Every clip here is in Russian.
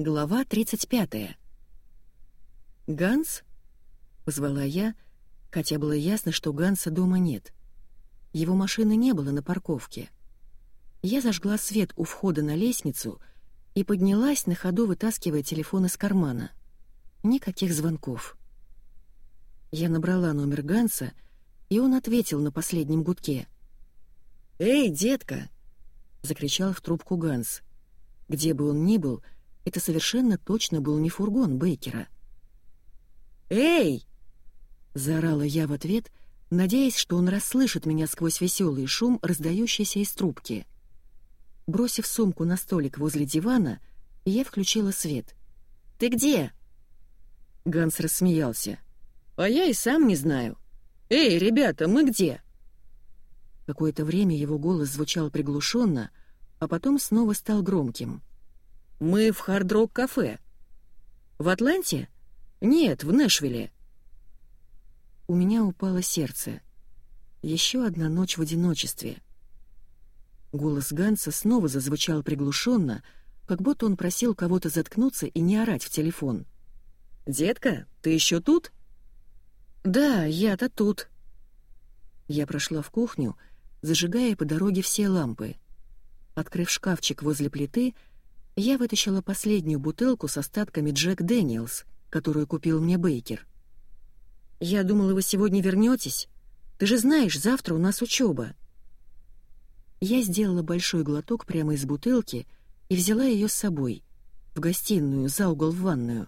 Глава 35. «Ганс?» — позвала я, хотя было ясно, что Ганса дома нет. Его машины не было на парковке. Я зажгла свет у входа на лестницу и поднялась, на ходу вытаскивая телефон из кармана. Никаких звонков. Я набрала номер Ганса, и он ответил на последнем гудке. «Эй, детка!» — закричал в трубку Ганс. Где бы он ни был, это совершенно точно был не фургон Бейкера. «Эй!» — заорала я в ответ, надеясь, что он расслышит меня сквозь веселый шум, раздающийся из трубки. Бросив сумку на столик возле дивана, я включила свет. «Ты где?» Ганс рассмеялся. «А я и сам не знаю. Эй, ребята, мы где?» Какое-то время его голос звучал приглушенно, а потом снова стал громким. «Мы в Хард-Рок-кафе». «В Атланте?» «Нет, в Нэшвилле». У меня упало сердце. Еще одна ночь в одиночестве. Голос Ганса снова зазвучал приглушенно, как будто он просил кого-то заткнуться и не орать в телефон. «Детка, ты еще тут?» «Да, я-то тут». Я прошла в кухню, зажигая по дороге все лампы. Открыв шкафчик возле плиты, я вытащила последнюю бутылку с остатками Джек Дэниелс, которую купил мне Бейкер. «Я думала, вы сегодня вернетесь. Ты же знаешь, завтра у нас учеба». Я сделала большой глоток прямо из бутылки и взяла ее с собой, в гостиную, за угол в ванную.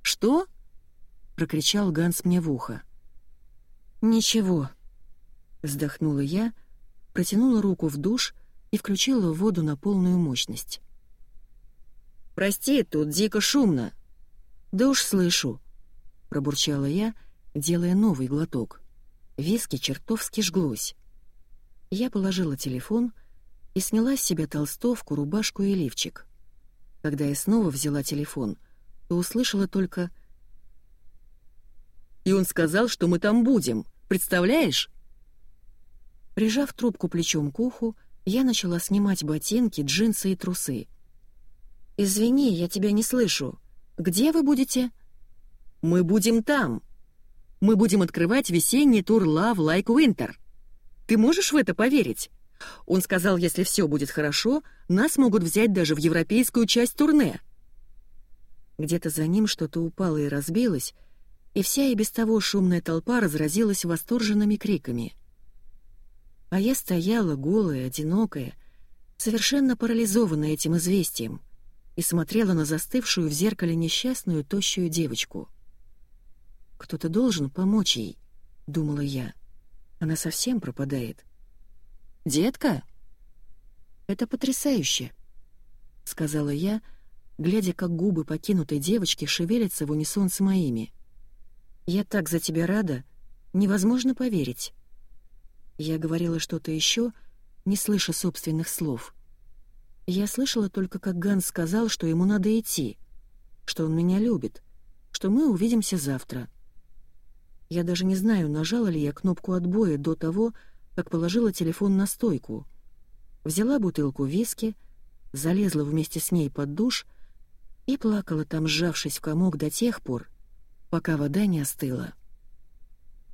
«Что?» — прокричал Ганс мне в ухо. «Ничего», — вздохнула я, протянула руку в душ и включила воду на полную мощность. «Прости, тут дико шумно». «Да уж слышу», — пробурчала я, делая новый глоток. Виски чертовски жглось. Я положила телефон и сняла с себя толстовку, рубашку и лифчик. Когда я снова взяла телефон, то услышала только «И он сказал, что мы там будем, представляешь?» Прижав трубку плечом к уху, я начала снимать ботинки, джинсы и трусы. «Извини, я тебя не слышу. Где вы будете?» «Мы будем там. Мы будем открывать весенний тур Love Like Winter. Ты можешь в это поверить? Он сказал, если все будет хорошо, нас могут взять даже в европейскую часть турне». Где-то за ним что-то упало и разбилось, и вся и без того шумная толпа разразилась восторженными криками. А я стояла голая, одинокая, совершенно парализованная этим известием, и смотрела на застывшую в зеркале несчастную тощую девочку. «Кто-то должен помочь ей», — думала я. Она совсем пропадает. «Детка?» «Это потрясающе», — сказала я, глядя, как губы покинутой девочки шевелятся в унисон с моими. «Я так за тебя рада, невозможно поверить». Я говорила что-то еще, не слыша собственных слов. Я слышала только, как Ганс сказал, что ему надо идти, что он меня любит, что мы увидимся завтра. Я даже не знаю, нажала ли я кнопку отбоя до того, как положила телефон на стойку. Взяла бутылку виски, залезла вместе с ней под душ и плакала там, сжавшись в комок до тех пор, пока вода не остыла.